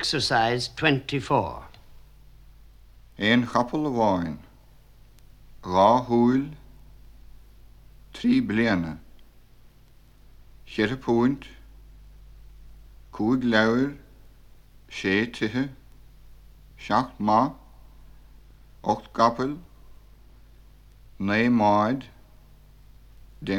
exercise 24. Éon chapel bháin, ráthúil, trí bliana, Chiirpóint, cúig leir, sé tuthe, seach má, 8 gapel, né máid, dé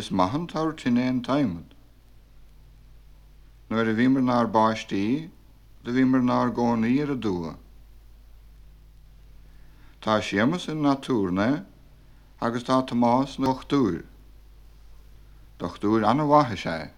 is s'mahën të arutin e në tajmët. Nër e vimër në arba është ti, dhe vimër në argoni e rëdua. Ta shqemës e në naturën e, ha kës ta të mas në anë